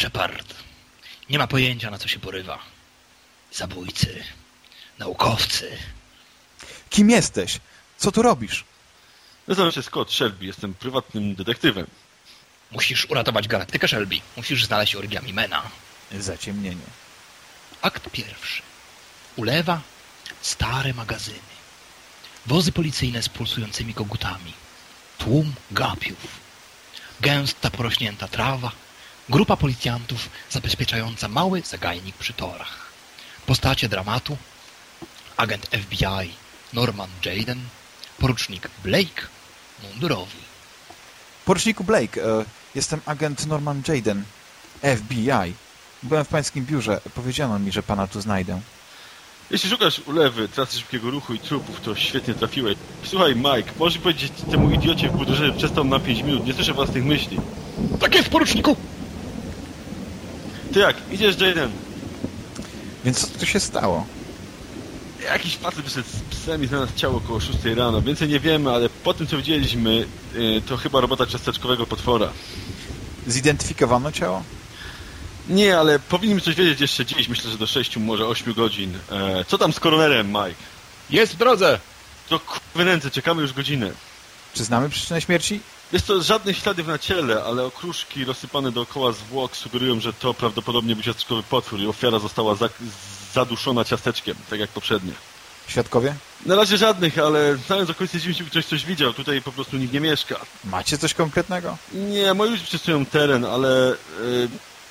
Shepard nie ma pojęcia, na co się porywa. Zabójcy, naukowcy. Kim jesteś? Co tu robisz? Nazywam się Scott Shelby, jestem prywatnym detektywem. Musisz uratować galaktykę Shelby. Musisz znaleźć origami Mena. Zaciemnienie. Akt pierwszy. Ulewa, stare magazyny. Wozy policyjne z pulsującymi kogutami. Tłum gapiów. Gęsta, porośnięta trawa. Grupa policjantów zabezpieczająca mały zagajnik przy torach. Postacie dramatu. Agent FBI Norman Jaden. Porucznik Blake. Mundurowi. Poruczniku Blake, e, jestem agent Norman Jaden, FBI. Byłem w pańskim biurze. Powiedziano mi, że pana tu znajdę. Jeśli szukasz ulewy, trasy szybkiego ruchu i trupów, to świetnie trafiłeś. Słuchaj, Mike, możesz powiedzieć temu idiocie w budurze, że przestał na 5 minut, nie słyszę własnych myśli. Tak jest, poruczniku! Ty jak, idziesz, Jaden? Więc co tu się stało? Jakiś facet wyszedł z psem i znalazł ciało około 6 rano. Więcej nie wiemy, ale po tym, co widzieliśmy, y, to chyba robota ciasteczkowego potwora. Zidentyfikowano ciało? Nie, ale powinniśmy coś wiedzieć jeszcze dziś. Myślę, że do 6, może 8 godzin. E, co tam z koronerem, Mike? Jest w drodze! To kurwy ręce, czekamy już godzinę. Czy znamy przyczynę śmierci? Jest to żadnych śladów na ciele, ale okruszki rozsypane dookoła zwłok sugerują, że to prawdopodobnie był ciasteczkowy potwór i ofiara została za zaduszona ciasteczkiem, tak jak poprzednie. Świadkowie? Na razie żadnych, ale znając okolice dziwi się, ktoś coś widział. Tutaj po prostu nikt nie mieszka. Macie coś konkretnego? Nie, moi ludzie przesują teren, ale yy,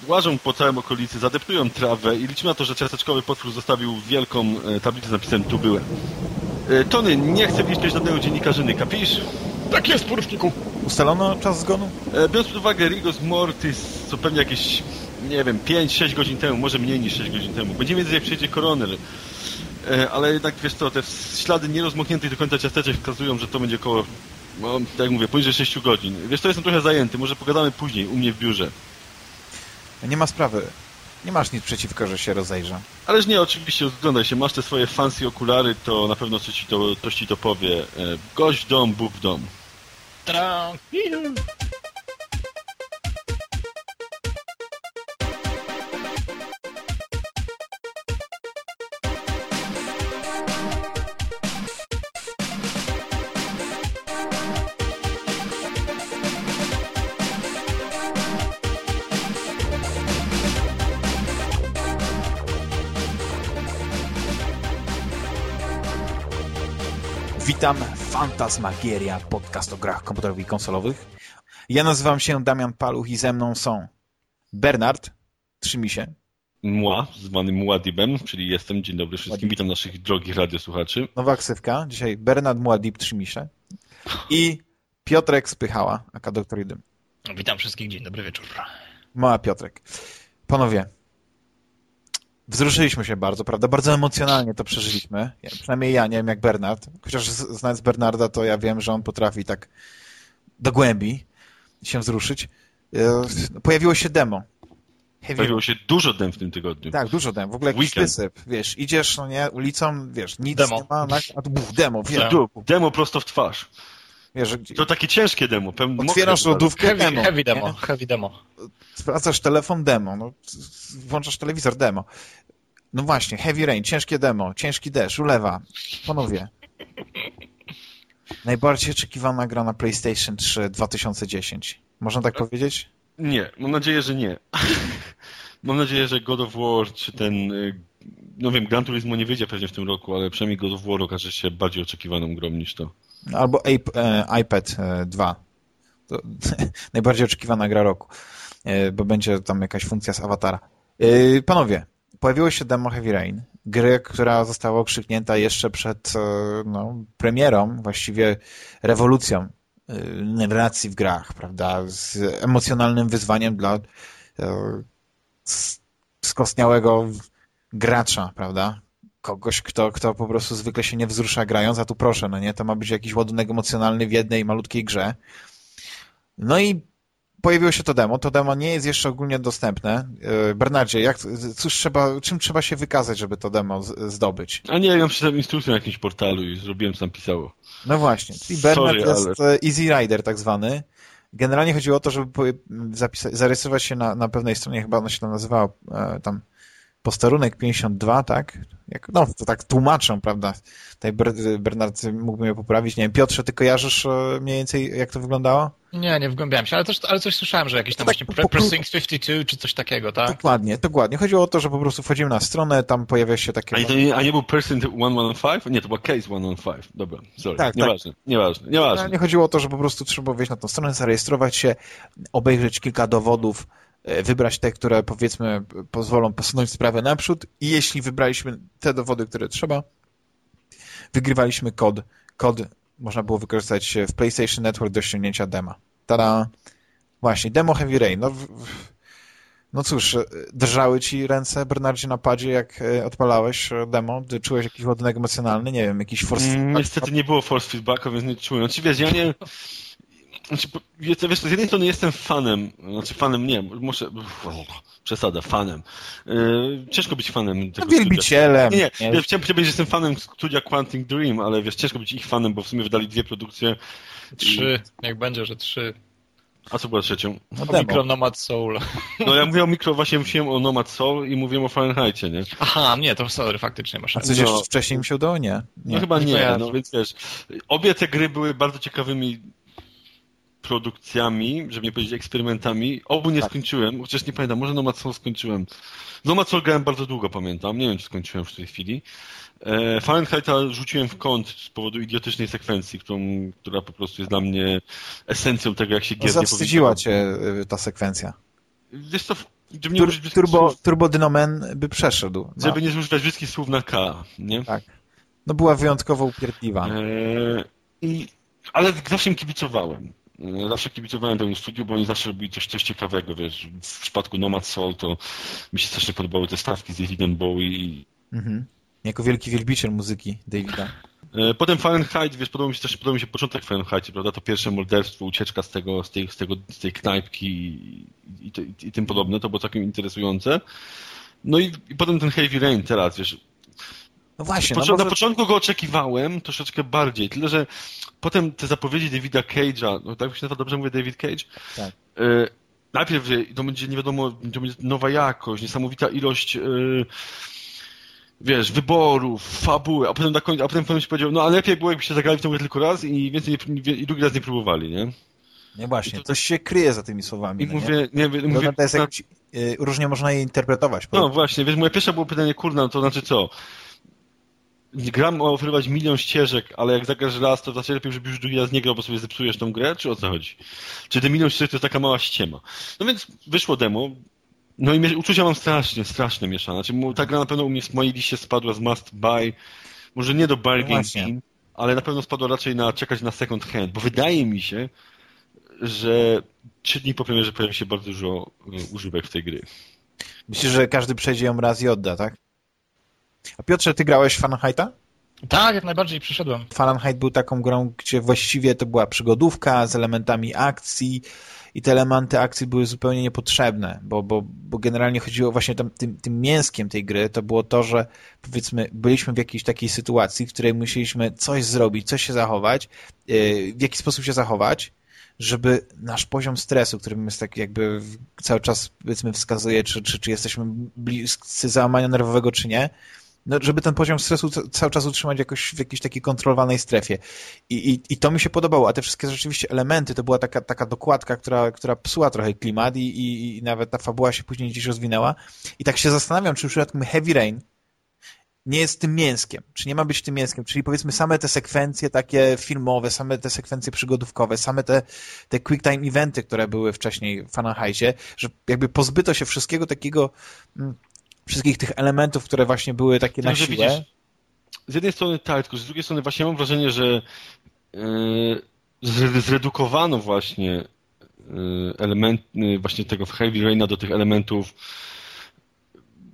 łażą po całym okolicy, zadeptują trawę i liczymy na to, że ciasteczkowy potwór zostawił wielką y, tablicę z napisem tu byłem. Y, Tony, nie chcę widzieć żadnego dziennikarzyny, kapisz? Tak jest, poruczniku! Ustalono czas zgonu? E, Biorąc pod uwagę Rigos Mortis, co pewnie jakieś, nie wiem, 5-6 godzin temu, może mniej niż 6 godzin temu. Będziemy wiedzieć, jak przyjedzie koroner. E, Ale jednak, wiesz co, te ślady nierozmokniętych do końca ciasteczek wskazują, że to będzie około, no, tak jak mówię, poniżej 6 godzin. Wiesz co, jestem trochę zajęty, może pogadamy później, u mnie w biurze. Nie ma sprawy. Nie masz nic przeciwko, że się rozejrzę. Ależ nie, oczywiście, rozglądaj się, masz te swoje fancy okulary, to na pewno coś ci to, coś ci to powie. E, Gość w dom, Bóg w dom. Tranquilo. Witam, Fantasmagieria, podcast o grach komputerowych i konsolowych. Ja nazywam się Damian Paluch i ze mną są Bernard, trzymi się, Mła, zwany Muadibem, czyli jestem. Dzień dobry wszystkim, Muad'Dib. witam naszych drogich radiosłuchaczy. nowa ksywka, dzisiaj Bernard Muad'Dib, trzymi się i Piotrek Spychała, aka Doktor Idym. Witam wszystkich, dzień dobry wieczór. Mała Piotrek. Panowie, wzruszyliśmy się bardzo, prawda? Bardzo emocjonalnie to przeżyliśmy. Ja, przynajmniej ja, nie wiem jak Bernard. Chociaż znając Bernarda, to ja wiem, że on potrafi tak do głębi się wzruszyć. E, Pojawiło się demo. Heavy Pojawiło się dużo dem w tym tygodniu. Tak, dużo demo. W ogóle jakiś Weekend. wysyp. Wiesz, idziesz, no nie, ulicą, wiesz, nic Demo. nie ma, na- a tu buf, demo, wiesz, Demo. Demo prosto w twarz. Wiesz, To takie ciężkie demo. Otwierasz lodówkę, Heavy, demo. heavy nie? demo, heavy demo. Sprawdzasz telefon, demo, no, włączasz telewizor, demo. No właśnie, Heavy Rain, ciężkie demo, ciężki deszcz, ulewa. Panowie. Najbardziej oczekiwana gra na PlayStation 3 2010. Można tak powiedzieć? Nie, mam nadzieję, że nie. mam nadzieję, że God of War, czy ten... y, No wiem, Gran Turismo nie wyjdzie pewnie w tym roku, ale przynajmniej God of War okaże się bardziej oczekiwaną grą niż to. Albo e, iPad e, 2. To najbardziej oczekiwana gra roku, e, bo będzie tam jakaś funkcja z awatara. E, panowie, pojawiło się demo Heavy Rain, gry, która została okrzyknięta jeszcze przed e, no, premierą, właściwie rewolucją e, narracji w grach, prawda, z emocjonalnym wyzwaniem dla e, skostniałego gracza, prawda, kogoś, kto, kto po prostu zwykle się nie wzrusza grając, a tu proszę, no nie, to ma być jakiś ładunek emocjonalny w jednej malutkiej grze. No i pojawiło się to demo. To demo nie jest jeszcze ogólnie dostępne. Yy, Bernardzie, jak, cóż trzeba, czym trzeba się wykazać, żeby to demo z, zdobyć? A nie, ja przeczytałem instrukcję na jakimś portalu i zrobiłem, co tam pisało. No właśnie, czyli Bernard Sorry, jest e, Easy Rider tak zwany. Generalnie chodziło o to, żeby zapisać, zarejestrować się na, na pewnej stronie, chyba ona się tam nazywała e, tam posterunek 52, tak? Jak, no, to tak tłumaczą, prawda? Tutaj Bernard mógłby mnie poprawić. Nie wiem, Piotrze, ty kojarzysz e, mniej więcej, jak to wyglądało? Nie, nie wgłębiałem się, ale, też, ale coś słyszałem, że jakieś tam tak, właśnie po, Precinct 52 czy coś takiego, tak? Dokładnie, dokładnie. Chodziło o to, że po prostu wchodzimy na stronę, tam pojawia się takie... A nie, a nie był Precinct 115? Nie, to był Case 115. Dobra, sorry. Tak, nieważne, tak. nieważne, nieważne. Nie chodziło o to, że po prostu trzeba wejść na tą stronę, zarejestrować się, obejrzeć kilka dowodów, wybrać te, które powiedzmy pozwolą posunąć sprawę naprzód i jeśli wybraliśmy te dowody, które trzeba, wygrywaliśmy kod. Kod można było wykorzystać w PlayStation Network do ściągnięcia dema. Tada! Właśnie, demo Heavy Rain. No, no cóż, e, drżały ci ręce, Bernardzie, na padzie, jak e, odpalałeś demo? Ty czułeś jakiś ładunek emocjonalny? Nie wiem, jakiś force feedback? Niestety nie było force feedbacku, więc nie czułem. Znaczy wiesz, ja nie... Znaczy, wiesz, z jednej strony jestem fanem, znaczy fanem nie, muszę, uff, przesada, fanem. Yy, ciężko być fanem tego no, Wielbicielem. Nie, nie, nie. chciałem powiedzieć, że jestem fanem studia Quantum Dream, ale wiesz, ciężko być ich fanem, bo w sumie wydali dwie produkcje. Trzy, i... jak będzie, że trzy. A co była trzecią? No, o Micro Nomad Soul. No ja mówię o Micro, właśnie mówiłem o Nomad Soul i mówiłem o Fahrenheitie, nie? Aha, nie, to sorry, faktycznie masz A coś no. jeszcze wcześniej mi się udało? Nie. nie. No chyba nie, nie no więc wiesz, obie te gry były bardzo ciekawymi produkcjami, żeby nie powiedzieć eksperymentami. Obu nie tak. skończyłem, chociaż nie pamiętam, może Nomad skończyłem. Nomad Soul grałem bardzo długo, pamiętam, nie wiem, czy skończyłem w tej chwili. E, Fahrenheita rzuciłem w kąt z powodu idiotycznej sekwencji, którą, która po prostu jest dla mnie esencją tego, jak się gier no, Zawstydziła cię y, ta sekwencja. Wiesz co, żeby nie Tur turbo, słów, turbo Dynomen by przeszedł. No. Żeby nie zużywać wszystkich słów na K, nie? Tak. No była wyjątkowo upierdliwa. E, i, ale zawsze im kibicowałem. Zawsze kibicowałem temu studiu, bo oni zawsze robili coś, coś ciekawego, wiesz. W przypadku Nomad Soul to mi się strasznie podobały te stawki z Davidem Bowie. Mhm. Jako wielki wielbiciel muzyki Davida. E, potem Fahrenheit, wiesz, podobał mi się też podobał mi się początek Fahrenheit, prawda? To pierwsze morderstwo, ucieczka z tego, z tej, z tego, z tej knajpki i, i, i, i tym podobne, to było całkiem interesujące. No i, i potem ten Heavy Rain teraz, wiesz, no właśnie. no może... Na początku go oczekiwałem troszeczkę bardziej, tyle że potem te zapowiedzi Davida Cage'a, no tak się nazywa, dobrze mówię David Cage? Tak. Y najpierw to będzie nie wiadomo, to będzie nowa jakość, niesamowita ilość y wiesz, wyborów, fabuły, a potem na końcu, a potem ktoś powiedział, no ale lepiej było, jakbyście zagrali w tę grę tylko raz i więcej nie, i drugi raz nie próbowali, nie? Nie właśnie, to, coś się kryje za tymi słowami. I no mówię, nie, nie mówię, to jest jak, y, różnie można je interpretować. No właśnie, więc moje pierwsze było pytanie, kurna, no to znaczy co? Gram ma oferować milion ścieżek, ale jak zagrasz raz, to znaczy lepiej, żebyś już drugi raz nie grał, bo sobie zepsujesz tą grę, czy o co chodzi? Czy te milion ścieżek to jest taka mała ściema? No więc wyszło demo, no i uczucia mam strasznie, strasznie mieszane. Znaczy, ta gra na pewno u mnie w mojej liście spadła z must buy, może nie do bargain no ale na pewno spadła raczej na czekać na second hand, bo wydaje mi się, że trzy dni po premierze pojawi się bardzo dużo e, używek w tej gry. Myślisz, że każdy przejdzie ją raz i odda, tak? A Piotrze, ty grałeś Fahrenheita? Tak, jak najbardziej przyszedłem. Fahrenheit był taką grą, gdzie właściwie to była przygodówka z elementami akcji i te elementy akcji były zupełnie niepotrzebne, bo, bo, bo generalnie chodziło właśnie tam, tym, tym mięskiem tej gry, to było to, że powiedzmy byliśmy w jakiejś takiej sytuacji, w której musieliśmy coś zrobić, coś się zachować, yy, w jaki sposób się zachować, żeby nasz poziom stresu, który jest tak jakby cały czas powiedzmy wskazuje, czy, czy, czy jesteśmy bliscy załamania nerwowego, czy nie, no, żeby ten poziom stresu cały czas utrzymać jakoś w jakiejś takiej kontrolowanej strefie. I, i, I to mi się podobało, a te wszystkie rzeczywiście elementy, to była taka, taka dokładka, która, która psuła trochę klimat i, i, i nawet ta fabuła się później gdzieś rozwinęła. I tak się zastanawiam, czy w przypadku Heavy Rain nie jest tym mięskiem, czy nie ma być tym mięskiem, czyli powiedzmy same te sekwencje takie filmowe, same te sekwencje przygodówkowe, same te, te quick time eventy, które były wcześniej w Fahrenheitie, że jakby pozbyto się wszystkiego takiego mm, wszystkich tych elementów, które właśnie były takie na siłę. Widzisz, z jednej strony tak, tylko z drugiej strony właśnie mam wrażenie, że yy, zredukowano właśnie yy, element, yy, właśnie tego Heavy Raina do tych elementów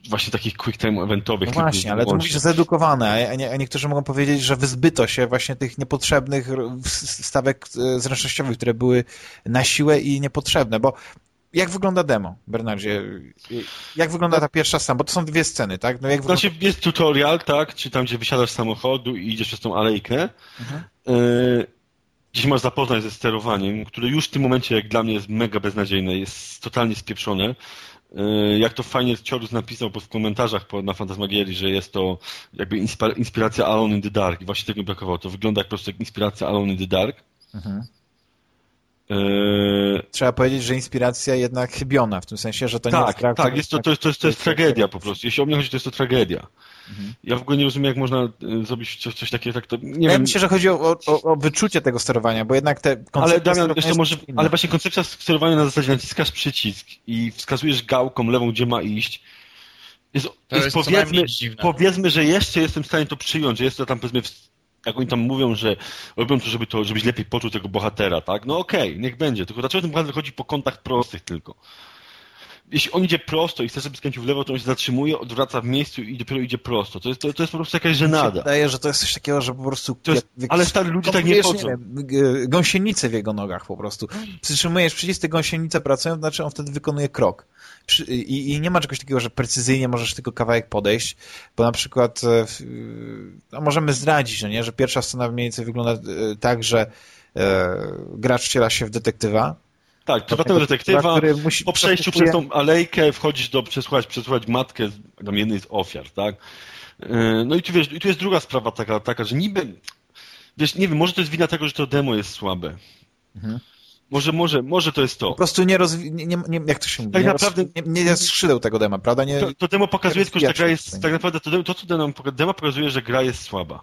właśnie takich quick time eventowych. No właśnie, ale to mówisz zedukowane, a, nie, a niektórzy mogą powiedzieć, że wyzbyto się właśnie tych niepotrzebnych stawek e, zręcznościowych, które były na siłę i niepotrzebne, bo jak wygląda demo, Bernardzie? Jak wygląda ta pierwsza scena? Bo to są dwie sceny, tak? No jak wygląda... Znaczy jest tutorial, tak? Czy tam, gdzie wysiadasz z samochodu i idziesz przez tą alejkę. Mhm. Y gdzie się masz zapoznać ze sterowaniem, które już w tym momencie, jak dla mnie, jest mega beznadziejne, jest totalnie spieprzone. E, jak to fajnie Ciorus napisał w komentarzach na Fantasmagierii, że jest to jakby inspiracja Alone in the Dark i właśnie tego brakowało. To wygląda jak po prostu jak inspiracja Alone in the Dark. Mhm. Eee... Trzeba powiedzieć, że inspiracja jednak chybiona, w tym sensie, że to tak, nie jest gra, Tak, jest to, to, jest, to, jest, to jest tragedia po prostu. Jeśli o mnie chodzi, to jest to tragedia. Mhm. Ja w ogóle nie rozumiem, jak można e, zrobić coś, coś takiego, tak to nie ja wiem. myślę, że chodzi o, o, o, wyczucie tego sterowania, bo jednak te ale, Damian, jeszcze może, ale właśnie koncepcja sterowania na zasadzie naciskasz przycisk i wskazujesz gałką lewą, gdzie ma iść. Jest, jest, jest powiedzmy, powiedzmy, że jeszcze jestem w stanie to przyjąć, że jest to tam powiedzmy jak oni tam mówią, że robią to, żeby to, żebyś lepiej poczuł tego bohatera, tak? No okej, okay, niech będzie. Tylko dlaczego ten bohater wychodzi po kątach prostych tylko? Jeśli on idzie prosto i chce sobie skręcić w lewo, to on się zatrzymuje, odwraca w miejscu i dopiero idzie prosto. To jest, to, to jest po prostu jakaś żenada. Wydaje, że to jest coś takiego, że po prostu... Jest, jak, ale stary ludzie tak nie chodzą. Gąsienice w jego nogach po prostu. Przytrzymujesz przycisk, te gąsienice pracują, to znaczy on wtedy wykonuje krok. I, I, nie ma czegoś takiego, że precyzyjnie możesz tylko kawałek podejść, bo na przykład e, no możemy zdradzić, no nie, że pierwsza scena mniej więcej wygląda e, tak, że e, gracz wciela się w detektywa, tak, prywatnego detektywa, musi, po przejściu przez tą alejkę wchodzisz do, przesłuchać, przesłuchać matkę tam jednej z ofiar, tak? E, no i tu wiesz, i tu jest druga sprawa taka, taka, że niby, wiesz, nie wiem, może to jest wina tego, że to demo jest słabe. Mhm. Może, może, może to jest to. Po prostu nie rozwi... Nie, nie, nie, jak to się mówi? Tak nie naprawdę... Roz... Nie, nie skrzydeł tego dema, prawda? Nie, to, to demo pokazuje tylko, że ta gra jest... Tak naprawdę to, to co demo, demo pokazuje, że gra jest słaba.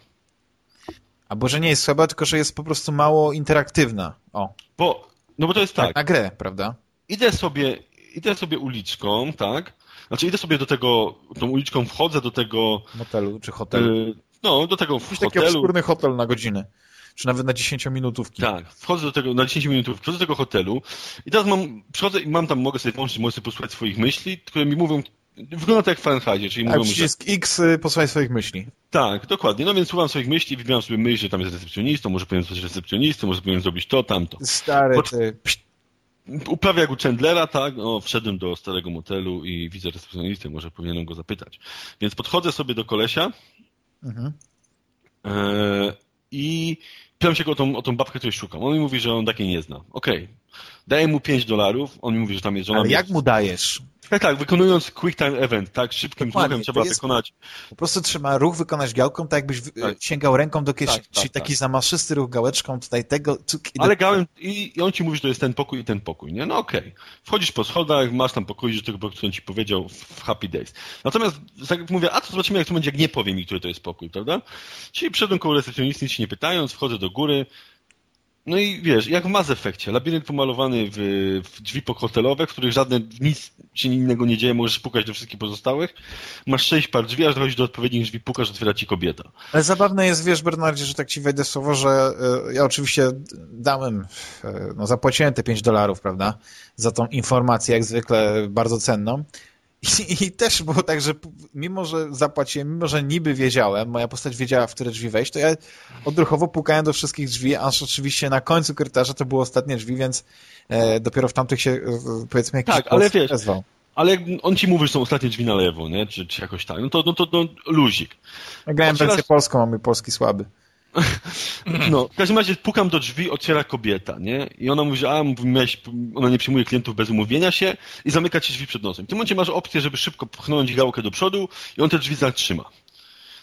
Albo, że nie jest słaba, tylko, że jest po prostu mało interaktywna. O. Bo, no bo to jest tak. tak na grę, prawda? Idę sobie, idę sobie uliczką, tak? Znaczy idę sobie do tego, tą uliczką wchodzę do tego... Motelu czy hotelu. Y, no, do tego Jakiś hotelu. taki obskurny hotel na godzinę czy nawet na 10-minutówki. Tak, wchodzę do tego, na 10 minutów, wchodzę do tego hotelu i teraz mam, przychodzę i mam tam, mogę sobie włączyć, mogę sobie posłuchać swoich myśli, które mi mówią, wygląda to jak w Fahrenheitie, czyli mówią, przycisk że... X, y, posłuchaj swoich myśli. Tak, dokładnie, no więc słucham swoich myśli, wybieram sobie myśl, że tam jest recepcjonistą, może powinien zostać recepcjonistą, może powinien zrobić to, tamto. Stary, Pod... ty... Uprawia jak u Chandlera, tak? O, wszedłem do starego motelu i widzę recepcjonistę, może powinienem go zapytać. Więc podchodzę sobie do kolesia mhm. e, i pytam się go o tą, o tą babkę, której szukam. On mi mówi, że on takiej nie zna. Okej. Okay. Daję mu 5 dolarów, on mi mówi, że tam jest żona. Ale jak mu dajesz? Tak, tak, wykonując quick time event, tak, szybkim ruchem trzeba jest, wykonać. Po prostu trzeba ruch wykonać gałką, tak jakbyś tak. sięgał ręką do kieszeni, tak, tak, czyli taki tak. zamaszysty ruch gałeczką tutaj tego... Ale gałem i, i, on ci mówi, że to jest ten pokój i ten pokój, nie? No okej. Okay. Wchodzisz po schodach, masz tam pokój, że tego, który ci powiedział w Happy Days. Natomiast tak jak mówię, a to zobaczymy jak to będzie, jak nie powiem mi, który to jest pokój, prawda? Czyli przyszedłem koło recepcjonisty, nic nie pytając, wchodzę do góry, no i wiesz, jak w Mass Effectie, labirynt pomalowany w, w drzwi pohotelowe, w których żadne, nic się innego nie dzieje, możesz pukać do wszystkich pozostałych. Masz sześć par drzwi, aż dochodzi do odpowiednich drzwi, pukasz, otwiera ci kobieta. Ale zabawne jest, wiesz, Bernardzie, że tak ci wejdę słowo, że y, ja oczywiście dałem, y, no zapłaciłem te pięć dolarów, prawda, za tą informację, jak zwykle bardzo cenną, i, I, też było tak, że mimo, że zapłaciłem, mimo, że niby wiedziałem, moja postać wiedziała, w które drzwi wejść, to ja odruchowo pukałem do wszystkich drzwi, aż oczywiście na końcu korytarza to były ostatnie drzwi, więc e, dopiero w tamtych się, e, powiedzmy, jakiś Tak, ale wiesz, ale on ci mówi, że są ostatnie drzwi na lewo, nie? Czy, czy jakoś tak, no to, no to no, luzik. Ja grałem wersję raz... polską, a mój polski słaby. No, w każdym razie pukam do drzwi, otwiera kobieta, nie? I ona mówi, że a, ona nie przyjmuje klientów bez umówienia się i zamyka ci drzwi przed nosem. W tym momencie masz opcję, żeby szybko pchnąć gałkę do przodu i on te drzwi zatrzyma.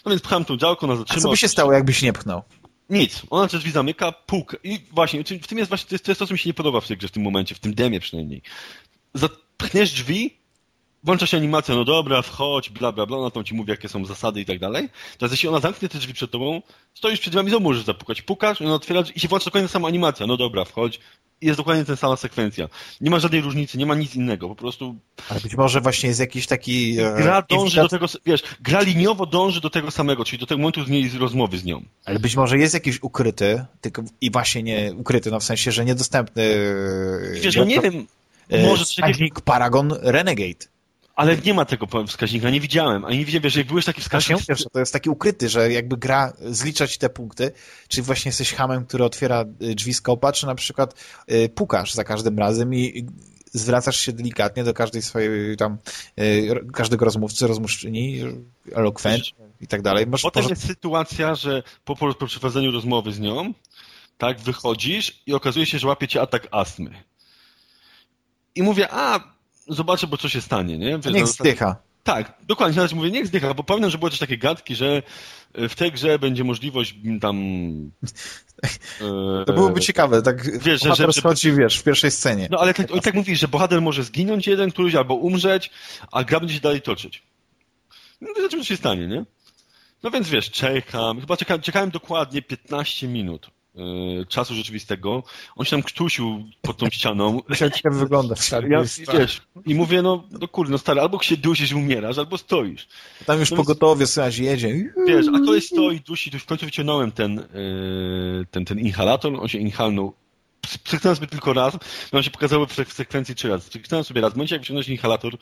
No więc pcham tą działkę, ona zatrzyma. A co by się stało, jakbyś nie pchnął? Nic. Ona te drzwi zamyka, puka. I właśnie, w tym jest właśnie, to jest to, co mi się nie podoba w tej grze w tym momencie, w tym demie przynajmniej. Zapchniesz drzwi, włącza się animacja, no dobra, wchodź, bla, bla, bla, ona tam ci mówi, jakie są zasady i tak dalej. Teraz jeśli ona zamknie te drzwi przed tobą, stoisz przed drzwiami, znowu możesz zapukać, pukasz, ona otwiera i się włącza dokładnie ta sama animacja, no dobra, wchodź. I jest dokładnie ta sama sekwencja. Nie ma żadnej różnicy, nie ma nic innego, po prostu... Ale być może właśnie jest jakiś taki... E, gra dąży do tego, wiesz, gra liniowo dąży do tego samego, czyli do tego momentu z niej rozmowy z nią. Ale być może jest jakiś ukryty, tylko i właśnie nie ukryty, no w sensie, że niedostępny... Wiesz, no nie wiem, e, może... Wskaźnik Paragon Renegade. Ale nie ma tego wskaźnika, nie widziałem. Ani nie widziałem, że jak byłeś taki wskaźnik... Wiesz, to jest taki ukryty, że jakby gra zliczać te punkty, czy właśnie jesteś hamem, który otwiera y, drzwi skopa, czy na przykład y, pukasz za każdym razem i zwracasz się delikatnie do każdej swojej tam, y, każdego rozmówcy, rozmówczyni, elokwent i tak dalej. Potem może... jest sytuacja, że po, po przeprowadzeniu rozmowy z nią tak, wychodzisz i okazuje się, że łapie cię atak astmy. I mówię, a, zobaczę, bo co się stanie, nie? Wiesz, Niech zdycha. Tak, dokładnie, nawet mówię, niech zdycha, bo pamiętam, że były też takie gadki, że e, w tej grze będzie możliwość tam... e, To byłoby ciekawe, tak Wiesz, że- bohater że- schodzi, wiesz, w pierwszej scenie. No ale tak, on tak mówi, że bohater może zginąć jeden, któryś albo umrzeć, a gra będzie się dalej toczyć. No to zobaczymy, co się stanie, nie? No więc wiesz, czekam, chyba czekałem, czekałem dokładnie 15 minut czasu rzeczywistego. On się tam krztusił pod tą ścianą. Musiał ciekawie wyglądać. Ja, wiesz, i mówię, no, no kurde, no stary, albo się dusisz i umierasz, albo stoisz. Tam już No pogotowie, słychać, jedzie. Wiesz, a koleś stoi, dusi, dusi. W końcu wyciągnąłem ten, yy, ten, ten inhalator, on się inhalnął. Psychnąłem sobie tylko raz, on się pokazały w sek- w sekwencji trzy razy. Psychnąłem sobie raz. W momencie, jak wyciągnąłeś inhalator,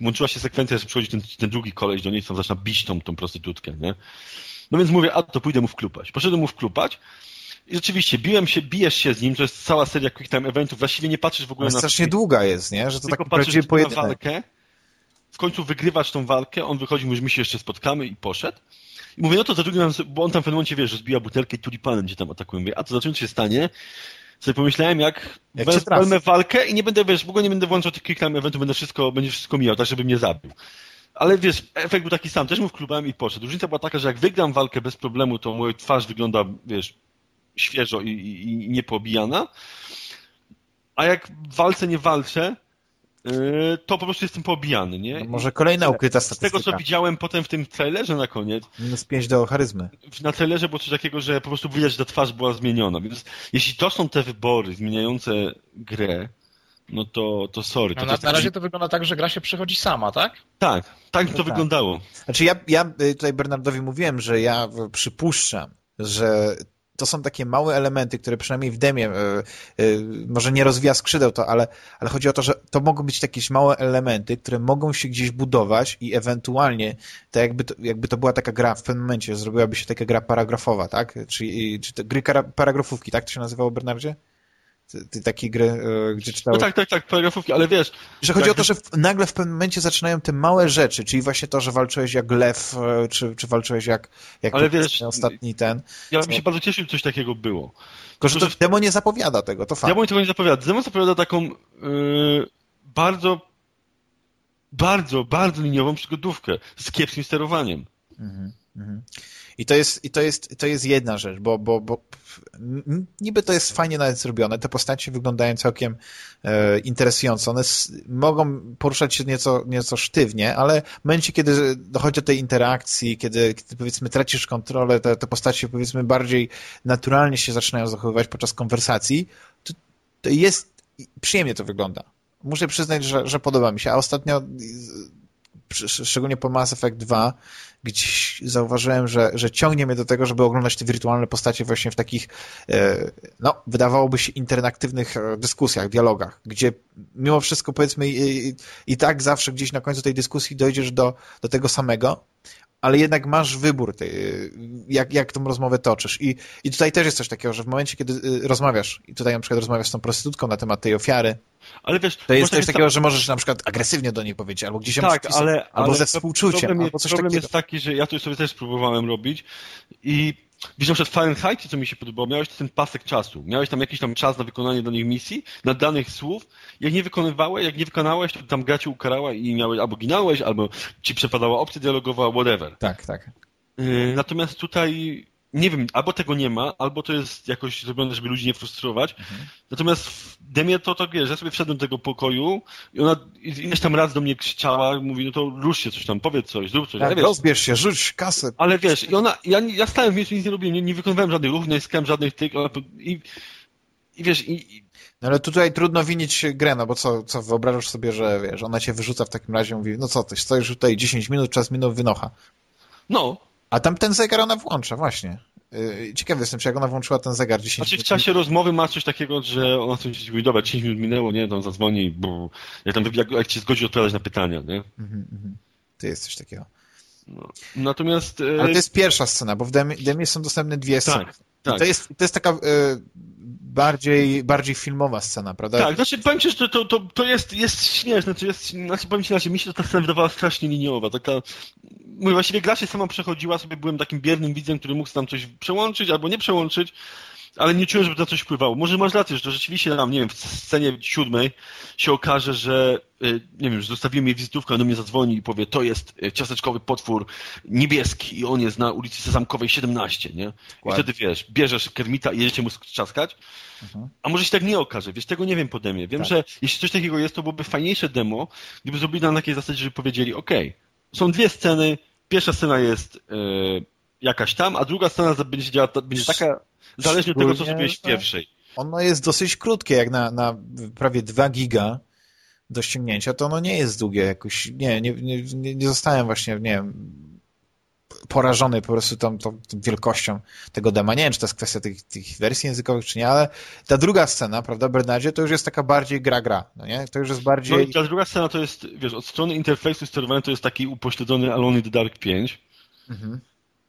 włączyła się sekwencja, że przychodzi ten, ten drugi koleś do niej, tam zaczyna bić tą, tą prostytutkę, nie? No więc mówię, a to pójdę mu wklupać. Poszedłem mu wklupać i rzeczywiście, biłem się, bijesz się z nim, to jest cała seria quick time eventów, właściwie nie patrzysz w ogóle Ona na... strasznie długa jest, nie? Że to tylko taki patrzysz tylko na pojedynek. walkę, w końcu wygrywasz tą walkę, on wychodzi, mówi, że my się jeszcze spotkamy i poszedł. I mówię, no to za drugim razem, bo on tam w pewnym momencie, wiesz, rozbija butelkę i tulipanem cię tam atakuje. Mówię, a to za czym się stanie? Sobie pomyślałem, jak, Jak wezmę walkę i nie będę, wiesz, w ogóle nie będę włączał tych quick time eventów, będę wszystko, będzie wszystko mijał, tak żeby mnie zabił. Ale wiesz, efekt był taki sam, też mu wklubałem i poszedł. Różnica była taka, że jak wygram walkę bez problemu, to moja twarz wygląda, wiesz, świeżo i, i, i niepoobijana. A jak w walce nie walczę, yy, to po prostu jestem poobijany, nie? No może kolejna ukryta Z tego, statystyka. co widziałem potem w tym trailerze na koniec, Minus 5 do charyzmy. na trailerze było coś takiego, że po prostu widać, że ta twarz była zmieniona. Więc jeśli to są te wybory zmieniające grę, no to, to sorry. No, to, na, to na razie to wygląda tak, że gra się przechodzi sama, tak? Tak, tak to tak. wyglądało. Znaczy ja, ja y, tutaj Bernardowi mówiłem, że ja y, przypuszczam, że to są takie małe elementy, które przynajmniej w demie, y, y, może nie rozwija skrzydeł to, ale, ale chodzi o to, że to mogą być jakieś małe elementy, które mogą się gdzieś budować i ewentualnie, tak jakby to, jakby to była taka gra w pewnym momencie, zrobiłaby się taka gra paragrafowa, tak? Czyli, czy to gry paragrafówki, tak to się nazywało, Bernardzie? Ty, ty takie gry, y, gdzie No czytałeś... tak, tak, tak, paragrafówki, ale wiesz, Że chodzi Jak o to, że w, nagle w pewnym momencie zaczynają te małe rzeczy, czyli właśnie to, że walczyłeś jak lew, e, czy, czy walczyłeś jak, jak Ale wiesz, ostatni ten. ja bym się bardzo cieszył, że coś takiego było. Tylko, że to że- demo nie zapowiada tego, to fakt. Bym tego nie zapowiada. Demon zapowiada taką yy, bardzo, bardzo, bardzo liniową przygodówkę z kiepskim sterowaniem. Mhm. I to jest, i to jest, to jest jedna rzecz, bo, bo, bo niby to jest fajnie nawet zrobione, te postacie wyglądają całkiem e, interesująco, one s, mogą poruszać się nieco, nieco sztywnie, ale w momencie, kiedy dochodzi do tej interakcji, kiedy, kiedy powiedzmy tracisz kontrolę, te, te postacie powiedzmy bardziej naturalnie się zaczynają zachowywać podczas konwersacji, to, to jest, przyjemnie to wygląda. Muszę przyznać, że, że podoba mi się, a ostatnio szczególnie po Mass Effect 2, gdzieś zauważyłem, że, że ciągnie mnie do tego, żeby oglądać te wirtualne postacie właśnie w takich, e, no, wydawałoby się interaktywnych e, dyskusjach, dialogach, gdzie mimo wszystko powiedzmy i, i, i tak zawsze gdzieś na końcu tej dyskusji dojdziesz do, do tego samego, ale jednak masz wybór, jak, jak tą rozmowę toczysz. I, I tutaj też jest coś takiego, że w momencie, kiedy y, rozmawiasz, i tutaj na przykład rozmawiasz z tą prostytutką na temat tej ofiary, Ale wiesz, to jest coś takiego, że możesz na przykład agresywnie do niej powiedzieć, albo gdzieś tak, przypisać, ale, albo ale ze współczuciem, problem, albo jest, coś problem takiego. jest taki, że ja to sobie też próbowałem robić i wiesz, na przykład w Fahrenheit, co mi się podobało, miałeś ten pasek czasu. Miałeś tam jakiś tam czas na wykonanie danych misji, na danych słów. Jak nie wykonywałeś, jak nie wykonałeś, to tam gra cię ukarała i miałeś albo ginąłeś, albo ci przepadała opcja dialogowa, whatever. Tak, tak. Yy, Natomiast tutaj nie wiem, albo tego nie ma, albo to jest jakoś zrobione, żeby ludzi nie frustrować. Natomiast w demie to tak wiesz, ja sobie wszedłem do tego pokoju i ona ileś tam raz do mnie krzyczała, mówi, no to rusz się coś tam, powiedz coś, zrób coś. tak ale, wiesz, rozbierz się, rzuć kasę. ale wiesz, i ona, ja, ja stałem w miejscu, nic nie robiłem, nie, nie wykonywałem żadnych ruchów, nie naciskałem żadnych tych, ale, i, i wiesz, i, i No ale tutaj trudno winić grę, no bo co, co wyobrażasz sobie, że wiesz, ona cię wyrzuca w takim razie, mówi, no co ty, stoisz tutaj 10 minut, czas minut wynocha. no, A tam ten zegar ona włącza, właśnie. Yy, Ciekawy jestem, czy jak ona włączyła ten zegar 10 Znaczy w czasie rozmowy ma coś takiego, że ona coś mówi, dobra, 10 minut minęło, nie, tam zadzwoni, bo jak, tam, jak, jak ci zgodzi odpowiadać na pytania, nie? Mhm, mhm. To jest coś takiego. No. Natomiast... e, Ale to jest pierwsza scena, bo w demie, demie są dostępne dwie sceny. Tak, tak. To jest, to jest taka y, bardziej, bardziej filmowa scena, prawda? Tak, znaczy powiem ci, że to, to, to jest, jest śmieszne, znaczy, jest, znaczy powiem ci, mi się ta scena wydawała strasznie liniowa, taka, mówię, właściwie gra się sama przechodziła, sobie byłem takim biernym widzem, który mógł tam coś przełączyć albo nie przełączyć, ale nie czułem, żeby to coś wpływało. Może masz rację, że to rzeczywiście tam, nie wiem, w scenie siódmej się okaże, że y, nie wiem, że zostawimy jej wizytówkę, do mnie zadzwoni i powie, to jest y, ciasteczkowy potwór niebieski i on jest na ulicy Sezamkowej 17, nie? I wtedy wiesz, bierzesz Kermita i jedziecie mu trzaskać, mhm. a może się tak nie okaże, wiesz, tego nie wiem po demie. Wiem, tak. że jeśli coś takiego jest, to byłoby fajniejsze demo, gdyby zrobili na takiej zasadzie, żeby powiedzieli, ok, są dwie sceny, pierwsza scena jest yy, jakaś tam, a druga scena będzie, działa, będzie taka zależnie od tego, co zrobiłeś w pierwszej. Ono jest dosyć krótkie, jak na, na prawie 2 giga do ściągnięcia, to ono nie jest długie jakoś, nie, nie, nie, nie zostałem właśnie, nie wiem, porażony po prostu tą, tą, tą, wielkością tego dema. Nie wiem, czy to jest kwestia tych, tych wersji językowych, czy nie, ale ta druga scena, prawda, Bernardzie, to już jest taka bardziej gra-gra, no nie? To już jest bardziej... No i ta druga scena to jest, wiesz, od strony interfejsu sterowania to jest taki upośledzony Alone in the Dark 5, mhm.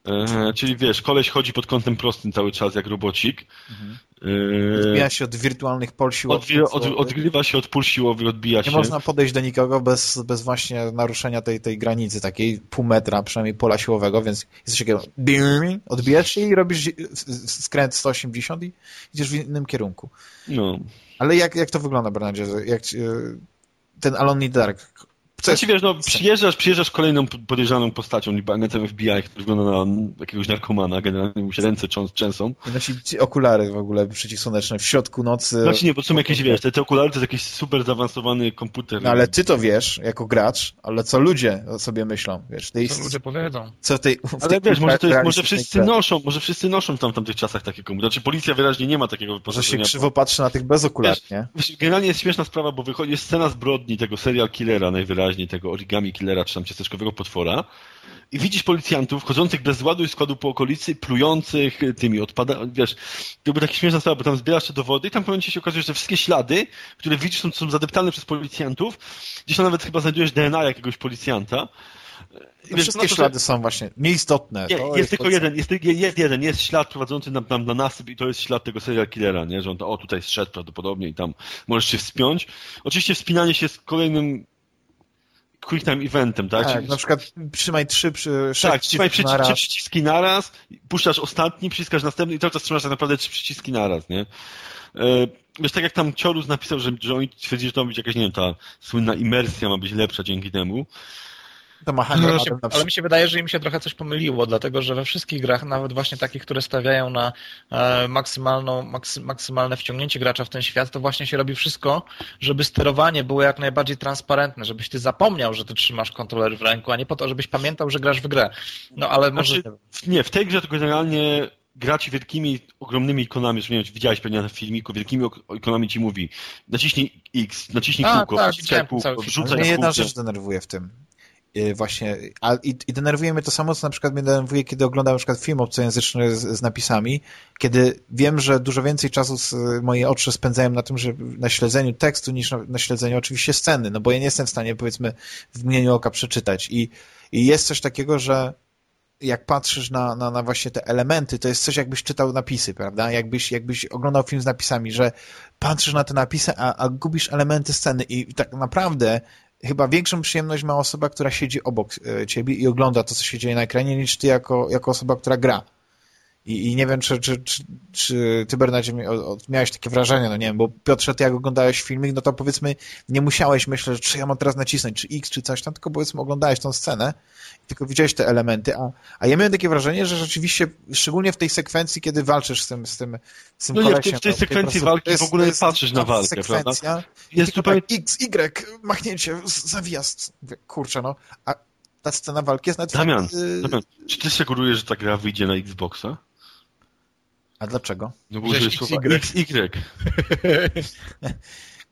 E, czyli wiesz, koleś chodzi pod kątem prostym cały czas, jak robocik. Mhm. E, odbija się od wirtualnych pol siłowych. Od, odgrywa się od pól siłowych, odbija nie się. Nie można podejść do nikogo bez, bez właśnie naruszenia tej, tej granicy, takiej pół metra przynajmniej pola siłowego, więc jest takiego odbijasz się i robisz skręt 180 i idziesz w innym kierunku. No. Ale jak, jak to wygląda, Bernardzie? Jak, e, ten Alone in Dark, znaczy, wiesz, no, przyjeżdżasz, przyjeżdżasz kolejną podejrzaną postacią, agentem FBI, który wygląda na jakiegoś narkomana, generalnie mu się ręce trzęsą. I nosi okulary w ogóle przeciwsłoneczne w środku nocy. Znaczy nie, bo są jakieś, wiesz, te, te okulary to jest jakiś super zaawansowany komputer. No ale ty to wiesz, jako gracz, ale co ludzie o sobie myślą, wiesz. Tej, co ludzie powiedzą. Co tej, ale wiesz, może, to jest, może wszyscy noszą, może wszyscy noszą tam w tamtych czasach takie komputery. Znaczy policja wyraźnie nie ma takiego wyposażenia. Może się krzywo patrzy na tych bez okular, nie? Wiesz, generalnie jest śmieszna sprawa, bo wychodzi, jest scena zbrodni tego serial killera najwyraźniej tego origami killera, czy tam ciasteczkowego potwora i widzisz policjantów chodzących bez ładu i składu po okolicy, plujących tymi odpadami, wiesz, to by taki śmieszna sprawa, bo tam zbierasz te dowody i tam pewnie się okazuje, że wszystkie ślady, które widzisz są, są zadeptane przez policjantów, gdzieś tam nawet chyba znajdujesz DNA jakiegoś policjanta, no wszystkie to, ślady są właśnie nieistotne. Nie, jest, jest tylko jeden, jest, jest jeden, jest ślad prowadzący nam, nam na nasyp i to jest ślad tego serial killera, nie? że on to, o tutaj zszedł prawdopodobnie i tam możesz się wspiąć. Oczywiście wspinanie się z kolejnym quick time eventem, tak? Tak, Czyli... na przykład trzymaj trzy, przy, tak, trzymaj przy, trzy przyciski naraz, puszczasz ostatni, przyciskasz następny i cały czas trzymasz tak naprawdę trzy przyciski naraz, nie? E, wiesz, tak jak tam Ciorus napisał, że, że oni twierdzili, że to ma być jakaś, nie wiem, ta słynna imersja ma być lepsza dzięki temu. To machanie no, się, ale mi się wydaje, że im się trochę coś pomyliło, dlatego że we wszystkich grach, nawet właśnie takich, które stawiają na e, maksymalną, maksy, maksymalne wciągnięcie gracza w ten świat, to właśnie się robi wszystko, żeby sterowanie było jak najbardziej transparentne, żebyś ty zapomniał, że ty trzymasz kontroler w ręku, a nie po to, żebyś pamiętał, że grasz w grę. No ale może... Znaczy, nie, w tej grze to generalnie graczy wielkimi, ogromnymi ikonami, że nie wiem, widziałeś pewnie na filmiku, wielkimi ikonami ci mówi naciśnij X, naciśnij a, kółko, tak, kółko, wrzucaj Mnie jedna rzecz denerwuje w tym. Y, właśnie, a, i, i denerwuje mnie to samo, co na przykład mnie denerwuje, kiedy oglądam na przykład film obcojęzyczny z, z napisami, kiedy wiem, że dużo więcej czasu z, moje oczy spędzają na tym, że na śledzeniu tekstu niż na, na śledzeniu oczywiście sceny, no bo ja nie jestem w stanie, powiedzmy, w mgnieniu oka przeczytać i, i jest coś takiego, że jak patrzysz na, na, na właśnie te elementy, to jest coś jakbyś czytał napisy, prawda? Jakbyś, jakbyś oglądał film z napisami, że patrzysz na te napisy, a, a gubisz elementy sceny i tak naprawdę chyba większą przyjemność ma osoba, która siedzi obok e, ciebie i ogląda to, co się dzieje na ekranie, niż ty jako, jako osoba, która gra. I, I, nie wiem, czy, czy, czy, czy ty, Bernardzie, miałeś takie wrażenie, no nie wiem, bo Piotrze, ty jak oglądałeś filmik, no to powiedzmy, nie musiałeś myśleć, czy ja mam teraz nacisnąć, czy X, czy coś tam, tylko powiedzmy oglądałeś tą scenę i tylko widziałeś te elementy, a, a ja miałem takie wrażenie, że rzeczywiście, szczególnie w tej sekwencji, kiedy walczysz z tym, z tym, z tym no kolesiem, nie, w tej no, sekwencji tej walki jest, w ogóle nie patrzysz na walkę, prawda? Jest zupełnie... Tak, X, Y, machnięcie, zawijast, kurczę, no, a ta scena walki jest nawet... Damian, y... Damian, czy ty sugerujesz, że ta gra wyjdzie na Xboxa? A dlaczego? No bo użyłeś słowa XY.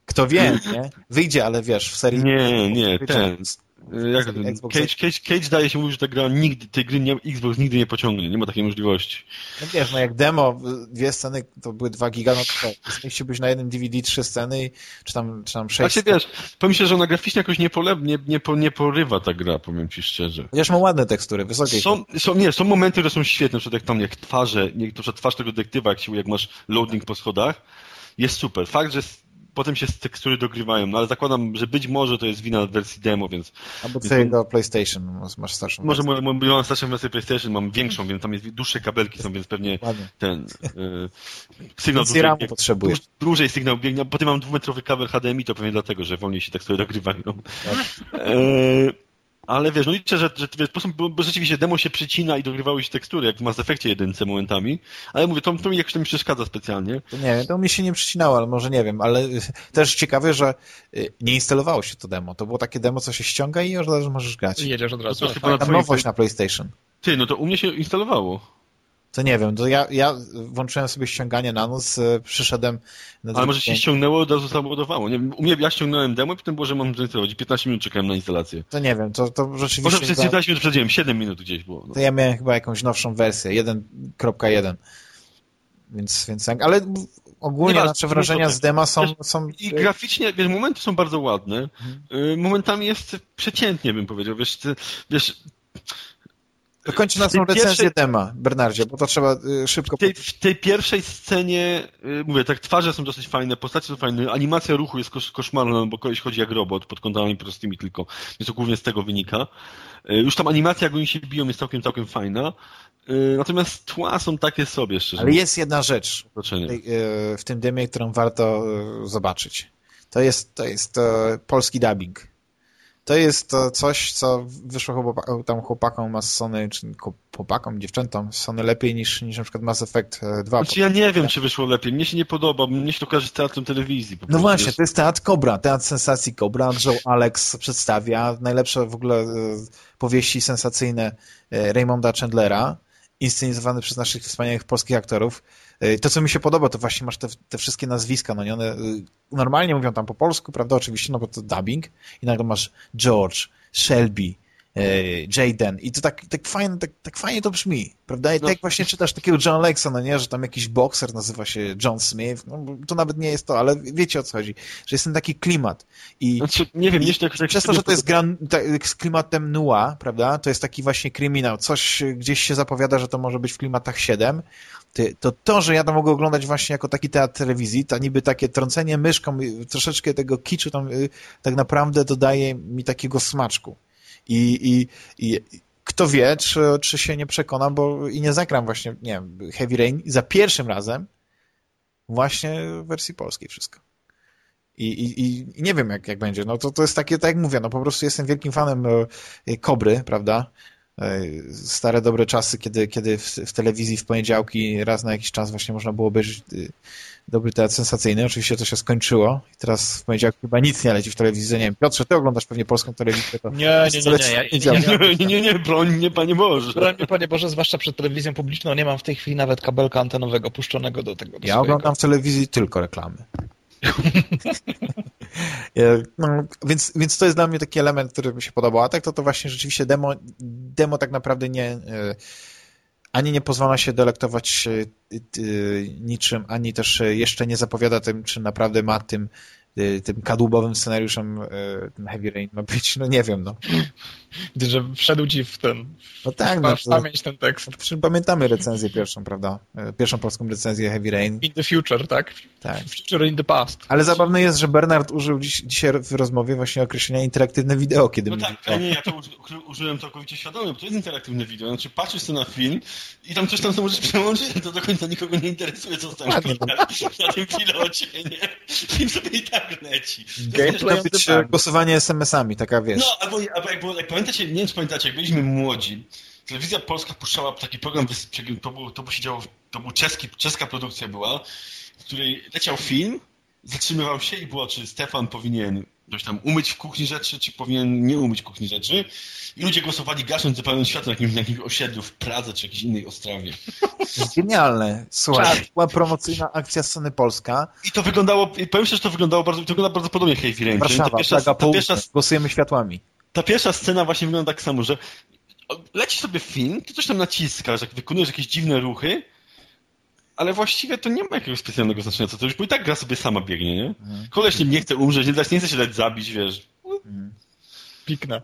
Kto wie, nie? Wyjdzie, ale wiesz, w serii... Nie, nie, ten... Jak, Cage, Cage, Cage daje się mówić, że ta gra nigdy, tej gry nie, Xbox nigdy nie pociągnie, nie ma takiej możliwości. No wiesz, no jak demo, dwie sceny to były dwa giga, no to zmieściłbyś na jednym DVD trzy sceny, czy tam, czy tam sześć. Znaczy wiesz, pomyślę, że ona graficznie jakoś nie, pole, nie, nie, nie porywa ta gra, powiem ci szczerze. Chociaż ma ładne tekstury, wysokie. Są, są, nie, są momenty, które są świetne, przykład jak tam, jak twarze, to, twarz tego detektywa, jak, się, jak masz loading po schodach, jest super. Fakt, że potem się z tekstury dogrywają, no ale zakładam, że być może to jest wina wersji demo, więc... Albo twojego PlayStation, masz starszą Może wersję. Może mam starszą wersję PlayStation, mam większą, więc tam jest dłuższe kabelki są, więc pewnie Ładnie. ten y, sygnał dłużej, biegnie, potrzebujesz. dłużej sygnał biegnie, potem mam dwumetrowy kabel HDMI, to pewnie dlatego, że wolniej się tekstury dogrywają. Tak. E, ale wiesz, no liczę, że, że wiesz, po prostu, bo, bo rzeczywiście demo się przycina i dogrywały się tekstury, jak w Mass Effectie jedynce momentami, ale mówię, to, to mi jakoś to mi przeszkadza specjalnie. To nie wiem, to mi się nie przycinało, ale może nie wiem, ale też ciekawe, że y, nie instalowało się to demo. To było takie demo, co się ściąga i już możesz grać. I jedziesz od razu. To, to, to nowość na PlayStation. Ty, no to u mnie się instalowało. To nie wiem, to ja, ja włączyłem sobie ściąganie na noc, e, przyszedłem... Na Ale może się ściągnęło, od razu załadowało. Nie, u mnie ja ściągnąłem demo i potem było, że mam zainstalować. 15 minut czekałem na instalację. To nie wiem, to, to rzeczywiście... Może przez 15 minut przedziałem, 7 minut gdzieś było. No. To ja miałem chyba jakąś nowszą wersję, 1.1. Więc, więc ale ogólnie nie nasze wrażenia z dema są, są... I graficznie, wiesz, momenty są bardzo ładne. Mhm. Momentami jest przeciętnie, bym powiedział. Wiesz, ty, wiesz Kończy naszą recenzję pierwszej... tema, Bernardzie, bo to trzeba y, szybko... W tej, w tej pierwszej scenie, y, mówię, tak twarze są dosyć fajne, postacie są fajne, animacja ruchu jest kosz, koszmarna, bo koleś chodzi jak robot pod kątami prostymi tylko, więc to głównie z tego wynika. Y, już tam animacja, jak oni się biją, jest całkiem, całkiem fajna. Natomiast tła są takie sobie, szczerze. Ale jest jedna rzecz w tym demie, którą warto zobaczyć. To jest, to jest polski dubbing to jest to coś, co wyszło tam chłopakom z Sony, czy chłopakom, dziewczętom z Sony lepiej niż, niż na przykład Mass Effect 2. E, znaczy ja nie wiem, czy wyszło lepiej. Mnie się nie podoba, mnie się to kojarzy z teatrem telewizji. no właśnie, to jest teatr Cobra, teatr sensacji Cobra. Joe Alex przedstawia najlepsze w ogóle e, powieści sensacyjne e, Raymonda Chandlera, inscenizowane przez naszych wspaniałych polskich aktorów. E, to, co mi się podoba, to właśnie masz te, te wszystkie nazwiska, no nie? One y, normalnie mówią tam po polsku, prawda? Oczywiście, no bo to dubbing. I nagle masz George, Shelby, E, Jaden i to tak, tak, fajnie, tak, tak fajnie to brzmi, prawda? I no. tak właśnie czytasz takiego John Lexa, no nie, że tam jakiś bokser nazywa się John Smith, no to nawet nie jest to, ale wiecie o co chodzi, że jest ten taki klimat i znaczy, nie wiem, jeszcze jak, przez to, że to jest gran, tak, z klimatem noir, prawda, to jest taki właśnie kryminał, coś gdzieś się zapowiada, że to może być w klimatach 7, to to, że ja to mogę oglądać właśnie jako taki teatr telewizji, to niby takie trącenie myszką, troszeczkę tego kiczu tam y, tak naprawdę dodaje mi takiego smaczku. I, i, i kto wie, czy, czy się nie przekona, bo i nie zagram właśnie, nie wiem, Heavy Rain za pierwszym razem właśnie w wersji polskiej wszystko. I, i, i nie wiem, jak, jak będzie. No to, to jest takie, tak jak mówię, no po prostu jestem wielkim fanem e, Kobry, prawda? Stare, dobre czasy, kiedy, kiedy w, w telewizji w poniedziałki raz na jakiś czas właśnie można było obejrzeć y, dobry teatr sensacyjny. Oczywiście to się skończyło i teraz w poniedziałek chyba nic nie leci w telewizji. Nie wiem, Piotrze, ty oglądasz pewnie polską telewizję. To nie, nie, nie, nie, nie, nie, nie, nie, broń mnie, Panie Boże. Broń mnie, Panie Boże, zwłaszcza przed telewizją publiczną. Nie mam w tej chwili nawet kabelka antenowego puszczonego do tego. Do ja swojego. oglądam w telewizji tylko reklamy. no, więc, więc to jest dla mnie taki element, który mi się podobał. A tak to to właśnie rzeczywiście demo, demo tak naprawdę nie e, ani nie pozwala się delektować niczym, ani też jeszcze nie zapowiada tym, czy naprawdę ma tym tym kadłubowym scenariuszem y, ten Heavy Rain ma być, no nie wiem, no. Że wszedł ci w ten... No tak, no. To, ten tekst. No, pamiętamy recenzję pierwszą, prawda? Y, pierwszą polską recenzję Heavy Rain. In the future, tak? Tak. Future in the past. Ale zabawne jest, że Bernard użył dziś, dzisiaj w rozmowie właśnie określenia interaktywne wideo, kiedy... No tak, nie, ja to użyłem całkowicie świadomie, bo to jest interaktywne wideo. Znaczy patrzysz sobie na film i tam coś tam możesz przełączyć, to do końca nikogo nie interesuje, co tam na, na tym pilocie, nie? Film sobie i tak tak leci. Gameplay to być tak. głosowanie SMS-ami, taka wiesz. No, albo, albo jak, jak pamiętacie, nie wiem czy pamiętacie, jak byliśmy młodzi, telewizja polska puszczała taki program, to był, to był, się działo, to był czeski, czeska produkcja była, w której leciał film, zatrzymywał się i było, czy Stefan powinien coś tam umyć w kuchni rzeczy, czy powinien nie umyć w kuchni rzeczy. I ludzie głosowali gasząc zapalając światło na jakimś, na jakimś osiedlu w Pradze, czy jakiejś innej Ostrawie. Genialne. Słuchaj, była promocyjna akcja sceny Polska. I to wyglądało, powiem szczerze, że to wyglądało bardzo, to wygląda bardzo podobnie Heavy Rain. Warszawa, ta pierwsza, ta pierwsza, głosujemy światłami. Ta pierwsza scena właśnie wygląda tak samo, że leci sobie film, ty coś tam naciskasz, jak wykonujesz jakieś dziwne ruchy, ale właściwie to nie ma jakiegoś specjalnego znaczenia, co to już, bo i tak gra sobie sama biegnie, nie? Mhm. Koleś nie chce umrzeć, nie, nie chce się dać zabić, wiesz. Mhm. Pikna.